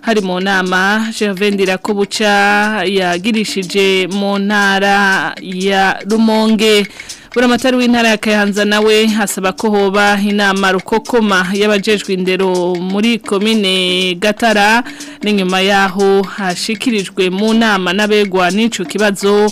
hari mu nama javendera ko buca yagirishije mu ntara ya rumonge buramatari w'intara ya kayanza nawe asaba ko hoba inama rukokoma y'abajejwe indero muri komine gatara n'inyuma yaho hashikirijwe mu nama n'abegwa n'icyo kibazo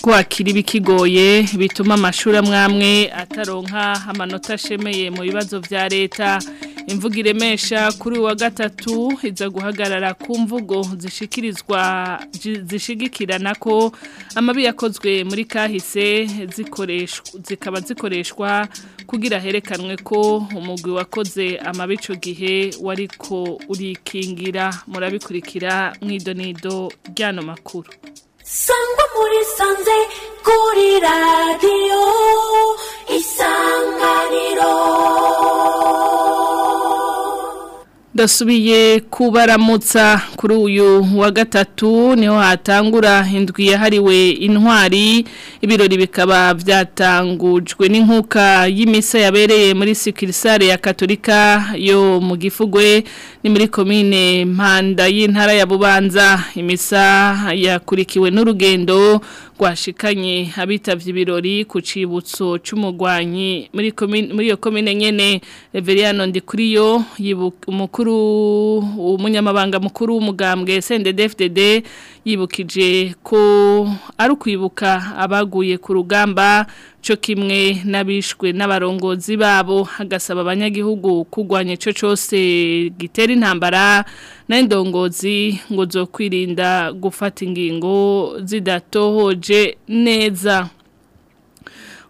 kwakira ibikigoye bituma amashuri amwe amwe ataronka amanota ashemeye mu bibazo bya leta imvugo iremesha kuri wa gatatu iza guhagarara ku mvugo zishikirizwa zishigikirana ko amabi yakozwe muri kahise zikaba zikoreshwa kugira herekanwe ko umugwi wakoze amabico gihe wariko urikingira murabikurikira mw'idonido ry'ano makuru sangwa muri sanze kuri radiyo tudasubiye kubaramutsa kuri uyu wa gatatu niho hatangura indwi yahariwe intwari ibirori bikaba byatangujwe n'inkuka y'imisa yabereye muri sikirisare ya katolika yo mu gifugwe ni muri komine mpanda y'intara ya bubanza imisa yakurikiwe n'urugendo rwashikanye abitabye ibirori ku cibutso cy'umugwanyi muri muri iyo komine nyene Reveriyano Ndikuriyo umukuru mukuru umunyamabanga mukuru w'umugambwe SNDD-FDD yibukije ko ari ukwibuka abaguye ku rugamba cyo kimwe n'abishwe n'abarongozi babo hagasaba abanyagihugu kugwanya cyo cyose gitera intambara n'indongozi ngo zo kwirinda gufata ingingo zidatohoje neza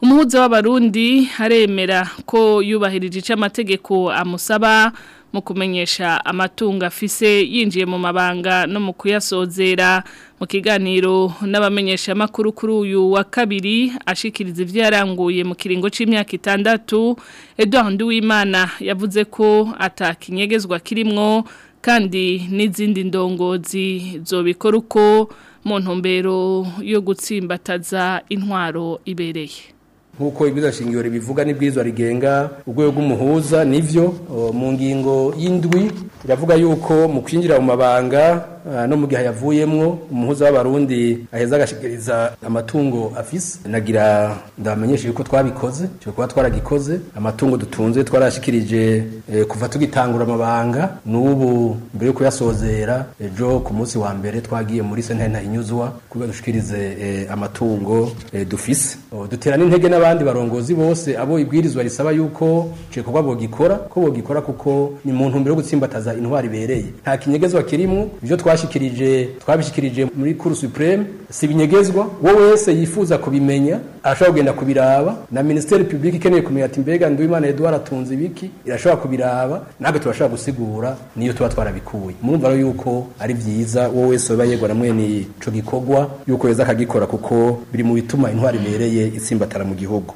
umuhuza w'abarundi haremera ko yubahirije icyo amategeko amusaba mu kumenyesha amatungo afise yinjiye mu mabanga no mu kuyasozera mu kiganiro n'abamenyesha makuru kuri uyu wa kabiri ashikiriza ivyo yaranguye mu kiringo c'imyaka itandatu Edouard Nduwimana yavuze ko atakinyegezwa kirimwo kandi n'izindi ndongozi zobikora uko mu ntumbero yo gutsimbataza intwaro ibereye nk'uko ibiza shingiro bivuga n'ibwirizwa rigenga urwego rwumuhuza nivyo uh, mu ngingo y'indwi iravuga yuko mu kwinjira mu mabanga Eh, no mu gihe yavuyemo umuhuza w'abarundi aheza agashikiriza amatungo afise nagira ndabamenyesheje ko twabikoze cyo kuba twaragikoze amatungo dutunze twarashikirije eh, kuva tugitangura amabanga n'ubu mbere yo kuyasozera ejo ku munsi wa mbere twagiye muri sentena inyuzwa kuba dushikirize eh, amatungo dufise oh, duterana intege n'abandi barongozi bose abo ibwirizwa risaba yuko cyo kuba bogikora ko bogikora kuko ni mu ntumbero yo gutsimbataza intwari ibereye nta kinyegezwa kirimo ibyo twashyikirije twabishyikirije muri kuru supreme si ibinyegezwa uwo wese yifuza kubimenya arashobora kugenda kubiraba na minisiteri publiki ikeneye kumenya ati mbega nduwimana eduwara atunze ibiki irashobora kubiraba natwe turashobora gusigura niyo tuba twarabikuye murumva yuko ari byiza uwo wese waba yegura ni icyo gikorwa yuko yeza akagikora kuko biri mu bituma intwari ibereye itsimbatara mu gihugu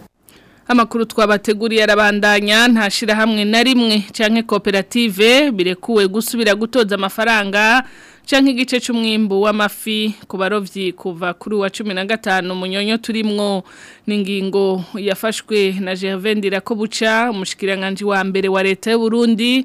amakuru twabateguriye arabandanya nta shirahamwe na rimwe cyangwa koperative birekuwe gusubira gutoza amafaranga cyangwa igice cy'umwimbu w'amafi ku barobyi kuva kuri wa cumi na gatanu munyonyo turimwo n'ingingo yafashwe na gervendira ko buca umushikiranganji wa mbere wa leta y'uburundi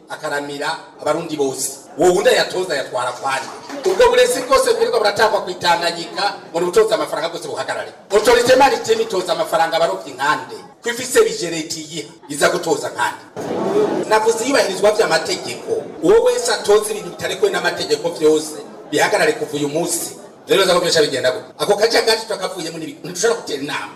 akaramira abarundi bose wowe undi ayatoza ayatwara kwanje ubwo burezi bwose bwirirwa buratakwa kwitanganyika ngo ni ubutoza amafaranga bwose buhagarare otorite maritime itoza amafaranga abarobyi nkande ko ifise bijereti yiha iza gutoza nkande navuze iyubahirizwa vy'amategeko uwo wese atoza ibintu bitarekwe n'amategeko vyose bihagarare kuva uyu munsi rero za ko bigenda ako kaja gato twakavuyemo ntidushobora gutera inama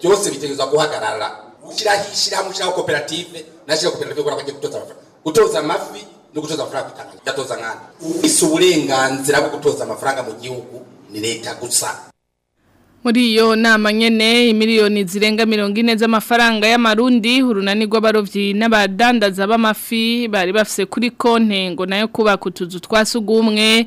byose bitegerezwa guhagarara ushyiraho ishyirahamwe ushyiraho koperative nashyiraho koperative kubera ko gutoza amafaranga gutoza amafi no gutoza amafaranga kwitanga ndatoza nkana ufise uburenganzira bwo gutoza amafaranga mu gihugu ni leta gusa muri iyo nama nyene miliyoni zirenga mirongo ine z'amafaranga y'amarundi urunani rw'abarovyi n'abadandaza b'amafi bari bafise kuri konte ngo nayo kubaka utuzu twa sugumwe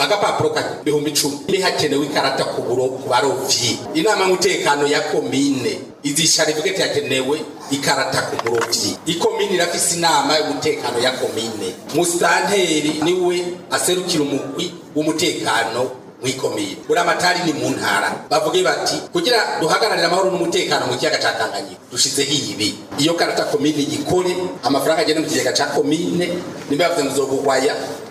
agapapuro ka ibihumbi icumi ni hakenewe ikarata ku buro ku barobyi inama y'umutekano ya komine izishara ibigeti yakenewe ikarata ku burobyi ikomine irafise inama y'umutekano ya komine musanteri niwe aserukira umugwi w'umutekano mwikomeye matari ni mu ntara bavuge bati kugira duhagararira amahoro n'umutekano mu kiyaga ca Tanganyika dushizeho iyibi iyo karata komine yikore amafaranga agenda mu kiyaga ca komine nimba yavuze muzogugwaya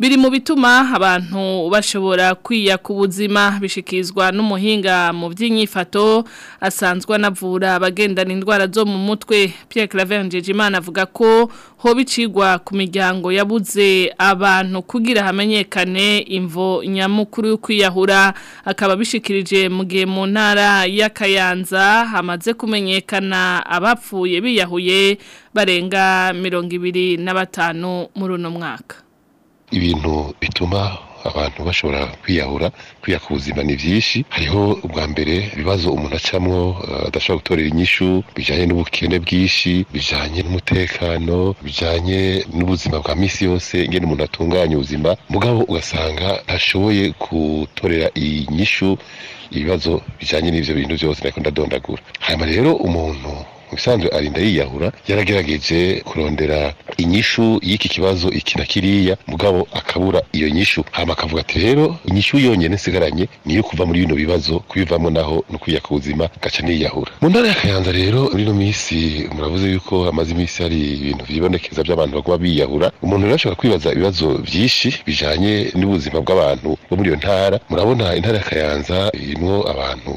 biri mu bituma abantu bashobora kwiya ku buzima bishikizwa n'umuhinga mu by'inyifato asanzwe anavura abagendana indwara zo mu mutwe Pierre Claver Njejimana avuga ko ho bicigwa ku miryango yabuze abantu kugira hamenyekane imvo nyamukuru yo kwiyahura akaba bishikirije mu gihe mu ntara y'akayanza hamaze kumenyekana abapfuye biyahuye barenga mirongo ibiri na batanu muri uno mwaka ibintu bituma abantu bashobora kwiyahura kwiya ku buzima ni byinshi hariho ubwa mbere ibibazo umuntu acamwo eh, adashobora gutorera inyishu bijyanye n'ubukene bwinshi bijyanye n'umutekano bijyanye n'ubuzima bwa minsi yose ingene umuntu atunganya ubuzima mugabo ugasanga ntashoboye gutorera inyishu ibibazo bijyanye n'ibyo bintu byose ariko ndadondagura hanyuma rero umuntu ubusanzwe arinda yiyahura yaragerageje kurondera inyishu y'iki kibazo iki na kiriya mugabo akabura iyo nyishu hama akavuga ati rero inyishu yonyine nsigaranye niyo kuva muri bino bibazo kubivamo naho no ku buzima gaca niyahura mu ntara ya Kayanza rero muri ino minsi muravuze yuko hamaze iminsi hari ibintu byibonekeza by'abantu baguma biyahura umuntu rero ashobora kwibaza ibibazo byinshi bijanye n'ubuzima bw'abantu bo muri iyo ntara murabona intara ya Kayanza irimo abantu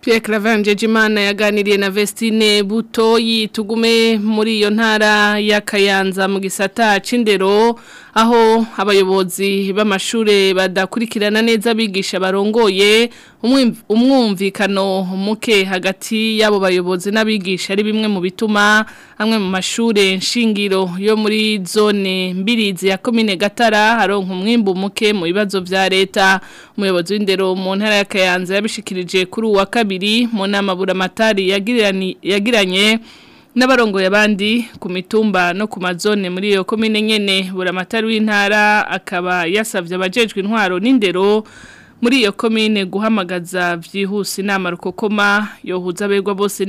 Pierre Claver Mjejimana yaganiriye na Vestine buto tugume muri iyo ntara ya Kayanza mu gisata c'indero aho abayobozi b'amashure badakurikirana neza abigisha barongoye umwumvikano muke hagati y'abo bayobozi n'abigisha ari bimwe mu bituma amwe mu mashure nshingiro yo muri zone mbirizi ya komine gatara haronka umwimbu muke mu bibazo vya leta umuyobozi w'indero mu ntara ya Kayanza yabishikirije kuri uwa kabiri mu nama buramatari yagiranye n'abarongoye abandi ku mitumba no ku mazone muri iyo komine nyene buramatari w'intara akaba yasavye abajejwe intwaro n'indero muri iyo komine guhamagaza vyihuse inama rukokoma yohuza abegwa bose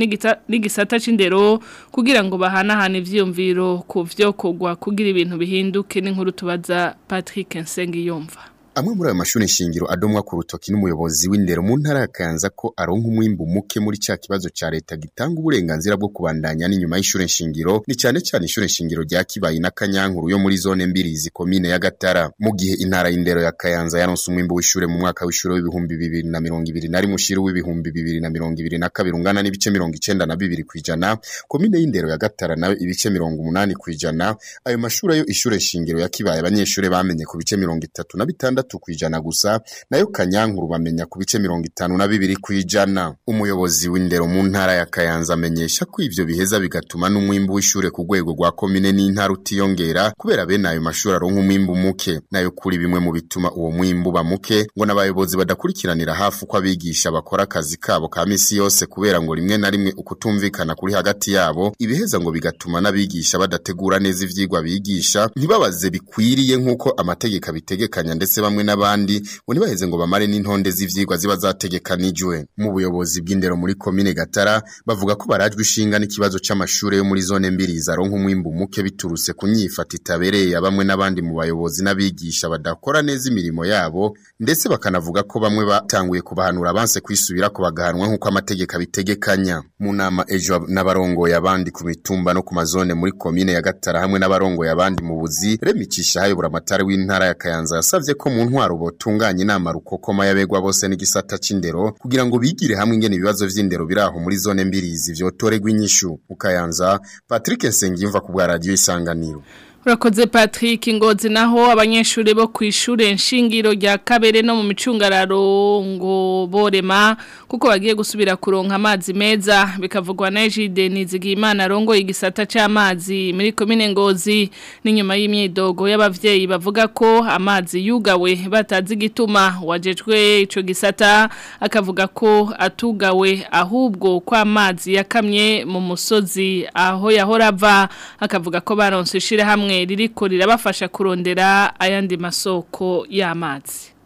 n'igisata c'indero kugira ngo bahanahane ivyiyumviro ku vyo kugira ibintu bihinduke n'inkuru tubaza Patrick Nsengiyumva Amwe muri ayo mashuri shingiro adomwa ku rutoki n'umuyobozi w'indero mu ntara ya Kayanza ko aronka umwimbu muke muri cya kibazo cya leta gitanga uburenganzira bwo kubandanya n'inyuma y'ishuri shingiro ni cyane cyane ishuri shingiro rya kibaye na Kanyankuru yo muri zone Mbirizi komine ya Gatara mu gihe intara y'indero ya Kayanza yaronse umwimbu w'ishuri mu mwaka w'ishuri w'ibihumbi bibiri na mirongo ibiri na rimwe ushiri w'ibihumbi bibiri na mirongo ibiri na kabiri ungana n'ibice mirongo icyenda na bibiri ku ijana komine y'indero ya Gatara nayo ibice mirongo umunani ku ijana ayo mashuri ayo ishuri shingiro ya Kibayi abanyeshuri bamenye ku bice mirongo itatu na bitandatu gatatu ku ijana gusa nayo kanyankuru bamenya ku bice mirongo itanu na bibiri ku ijana umuyobozi w'indero mu ntara ya kayanza amenyesha ko ibyo biheza bigatuma n'umwimbu w'ishure ku rwego rwa komine n'intara utiyongera kubera bene ayo mashuri aronka umwimbu muke nayo kuri bimwe mu bituma uwo mwimbu ba muke ngo n'abayobozi badakurikiranira hafi uko abigisha bakora akazi kabo ka misi yose kubera ngo rimwe na rimwe ukutumvikana kuri hagati yabo ibiheza ngo bigatuma n'abigisha badategura neza ivyigwa bigisha ntibabaze bikwiriye nk'uko amategeko abitegekanya ndetse bamwe hamwe n'abandi ngo ntibaheze ngo bamare n'intonde z'ivyigwa ziba zategekanijwe mu buyobozi bw'indero muri komine Gatara bavuga ko barajwe ishinga n'ikibazo cy'amashuri yo muri zone mbiri zaronka umwimbu muke biturutse ku nyifata itabereye bamwe n'abandi mu bayobozi n'abigisha badakora neza imirimo yabo ndetse bakanavuga ko bamwe batanguye kubahanura abanse kwisubira ko bagahanwa nk'uko amategeko abitegekanya mu nama ejo n'abarongoye abandi ku mitumba no ku mazone muri komine ya Gatara hamwe n'abarongoye abandi mu buzi Remicisha hayobora amatara w'intara ya Kayanza yasavye ko mu ntwaro botunganya inama rukokoma y'abegwa bose n'igisata c'indero kugira ngo bigire hamwe ingene ibibazo vy'indero biraho muri zone mbiri zivyotoregwa inyishu ukayanza Patrick Nsengimva ku bwa radio isanganiro urakoze patrick ingozi naho abanyeshuri bo ku ishuri nshingiro rya kabere no mu micungararo ngo borema kuko bagiye gusubira kuronka amazi meza bikavugwa na ejide Nizigimana arongoye igisata cy'amazi muri komine ngozi n'inyuma y'imyidogo y'ababyeyi bavuga ko amazi yugawe batazi igituma wajejwe icyo gisata akavuga ko atugawe ahubwo ko amazi yakamye mu musozi aho yahora ava akavuga ko baronse hamwe ririko rirabafasha kurondera ayandi masoko y'amazi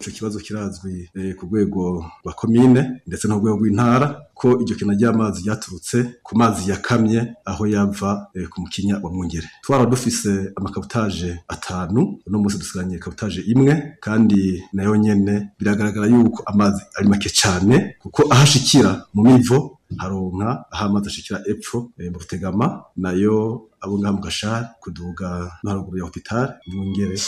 ico kibazo kirazwi eh, ku rwego rwa komine ndetse no rwego rw'intara ko iryo kina ry'amazi ryaturutse ku mazi yakamye aho yava eh, ku mukinya wa mwungere twara dufise amakabutaje atanu uno munsi dusiganye kabutaje imwe kandi nayo nyene biragaragara yuko amazi ari make cyane kuko ahashikira mu mivo haronka aho amazi ashikira epfo eh, mu rutegama nayo abo ngabo gashari kuduga no haruguru ya hopitali mwongere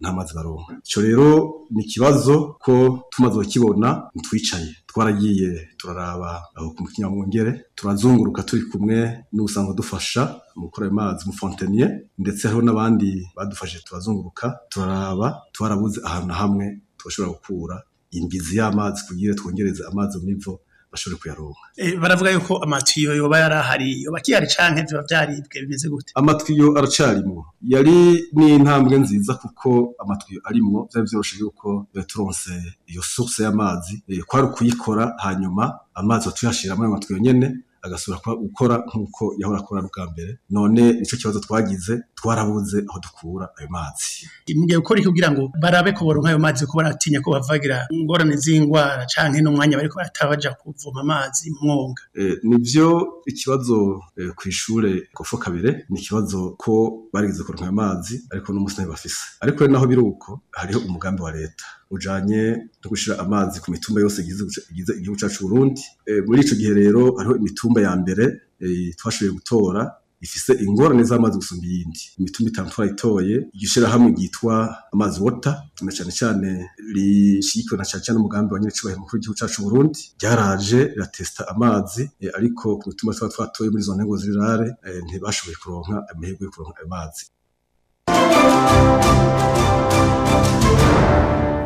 nta mazi baronka ico rero ni ikibazo ko tumaze kukibona ntitwicaye twaragiye turaraba aho ku mwongere turazunguruka turi kumwe n'ubusanzwe dufasha gukora ayo mazi mu fonteniye ndetse hariho n'abandi badufashije turazunguruka turaraba twarabuze ahantu hamwe tubashobora gukura imbizi y'amazi kugira twongereze amazi mu ivo bashobore kuyaronka eh, baravuga yuko amatiyo yoba yarahari yoba kiyari canke biba vyaribwe bimeze gute amatiyo aracarimo yari ni intambwe nziza kuko amatiyo arimo byari vyoroshe yuko turonse iyo source y'amazi eh, kwari ukuyikora hanyuma amazi atuyashira muri amatiyo nyene agasubira gukora nk'uko yahora akora bwa mbere none nicyo kibazo twagize twarabuze aho dukura ayo mazi mugiye gukora iki kugira ngo barabe kubora nk’ayo mazi kuko baratinya ko bavagira ingorane z'indwara canke n'umwanya bariko baratabaja kuvoma amazi mwonga eh, nivyo ikibazo eh, ku ishuri gofo kabiri ni ikibazo ko barigeze kuronka ayo mazi ariko n'umusi bafise ariko naho biruko hariho umugambi wa leta ujyanye no gushyira amazi ku mitumba yose igize igihugu cyacu Burundi eh, muri icyo gihe rero hariho imitumba ya mbere eh, twashoboye gutora ifise ingorane z'amazi gusumba iyindi imitumba itanu twarayitoye igishirahamwe ryitwa amazi wota na cyane cyane rishyigikirwa na cyane cyane umugambi wa nyir'icyubahiro mukuru w'igihugu cyacu Burundi ryaraje riratesita amazi eh, ariko ku mitumba twaba twatoye muri izo ntego z'irare ntibashoboye kuronka amahirwe yo kuronka amazi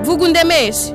imvugo undemeshe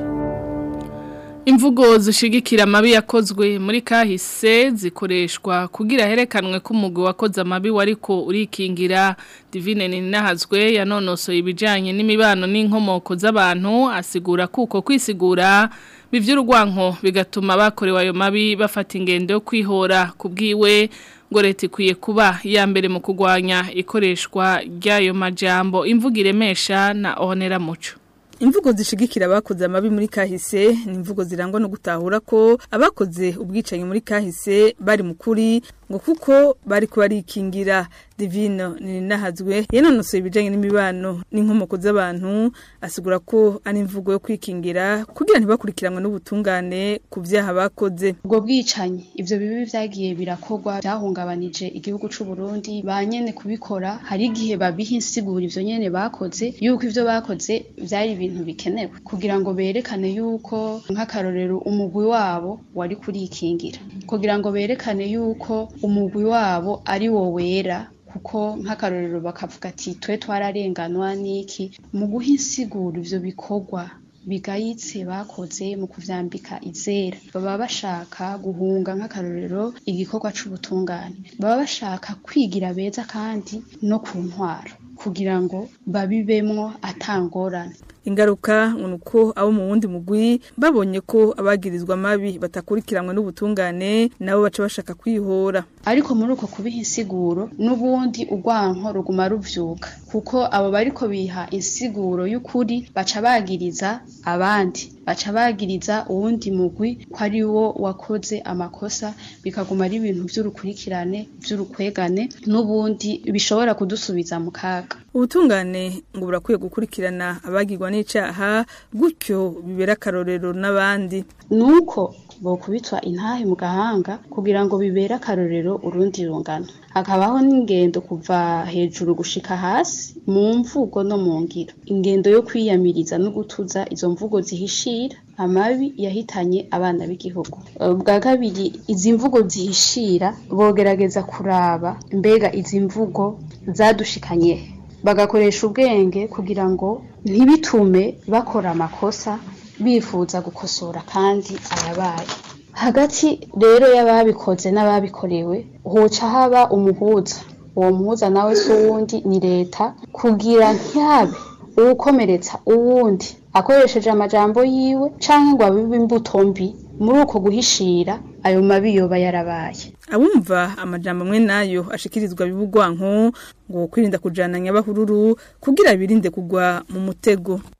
imvugo zishigikira amabi yakozwe muri kahise zikoreshwa kugira herekanwe ko umugwi wakoze amabi wariko urikingira divine ninahazwe yanonoso ibijanye n'imibano n'inkomoko z'abantu asigura kuko kwisigura bivy'urwanko bigatuma bakorewe ayo mabi bafata ingendo yo kwihora kubwiwe ngo leta ikwiye kuba ya mbere mu kugwanya ikoreshwa ry'ayo majambo imvugo iremesha na onera muco imvugo zishigikira abakoze amabi muri kahise ni imvugo zirangwa no gutahura ko abakoze ubwicanyi muri kahise bari mu kuri ngo kuko bari kubarikingira divino ninahazwe yanonose ibijyanye n'imibano n'inkomoko z'abantu asigura ko ari imvugo yo kwikingira kugira ntibakurikiranwe n'ubutungane ku byaha bakoze ubwo bwicanyi ibyo bibi byagiye birakorwa byahungabanije igihugu cy'u Burundi ba nyene kubikora hari igihe babiha insigura ibyo nyene bakoze yuko ibyo bakoze byari ibintu bikenewe kugira ngo berekane yuko nk'akarorero umugwi wabo wari kurikingira kugira ngo berekane yuko umugwi wabo ari wo wera kuko nk'akarorero bakavuga ati twe twararenganwa n'iki mu guha insiguro ibyo bikorwa bigayitse bakoze mu kuvyambika izera baba bashaka guhunga nk'akarorero igikorwa cy’ubutungane. baba bashaka kwigira beza kandi no ku ntwaro kugira ngo babibemo atangorane ingaruka nuko abo mu wundi mugwi babonye ko abagirizwa mabi batakurikiranwe n'ubutungane nabo baca bashaka kwihora ariko muri uko kubiha insiguro n'ubundi urwanko ruguma ruvyuka kuko abo bariko biha insiguro y'ukuri baca bagiriza abandi baca bagiriza uwundi mugwi ko ari wo wakoze amakosa bikaguma ari ibintu by'urukurikirane by'urukwegane n'ubundi bishobora kudusubiza mu kaga ubutungane ngo burakwiye gukurikirana abagirwa n'icyaha gutyo bibera akarorero n'abandi Nuko uko bokubitwa intahe mu gahanga kugira ngo bibere akarorero urundi rungano hakabaho n'ingendo kuva hejuru gushika hasi mu mvugo no mu ngiro ingendo yo kwiyamiriza no gutuza izo mvugo zihishira amabi yahitanye abana b'igihugu eh, bwa kabiri izi mvugo zihishira bogerageza kuraba mbega izi mvugo zadushikanye bagakoresha ubwenge kugira ngo ntibitume bakora amakosa bifuza gukosora kandi ayabaye hagati rero y'ababikoze n'ababikorewe hoca haba umuhuza uwo muhuza nawe si uwundi ni leta kugira ntihabe uwukomeretsa uwundi akoresheje amajambo yiwe cyangwa ngo abibe imbuto mbi muri uko guhishira ayo mabi yoba yarabaye abumva amajambo amwe nayo ashikirizwa bibugwanko ngo kwirinda kujana nyabahururu kugira birinde kugwa mu mutego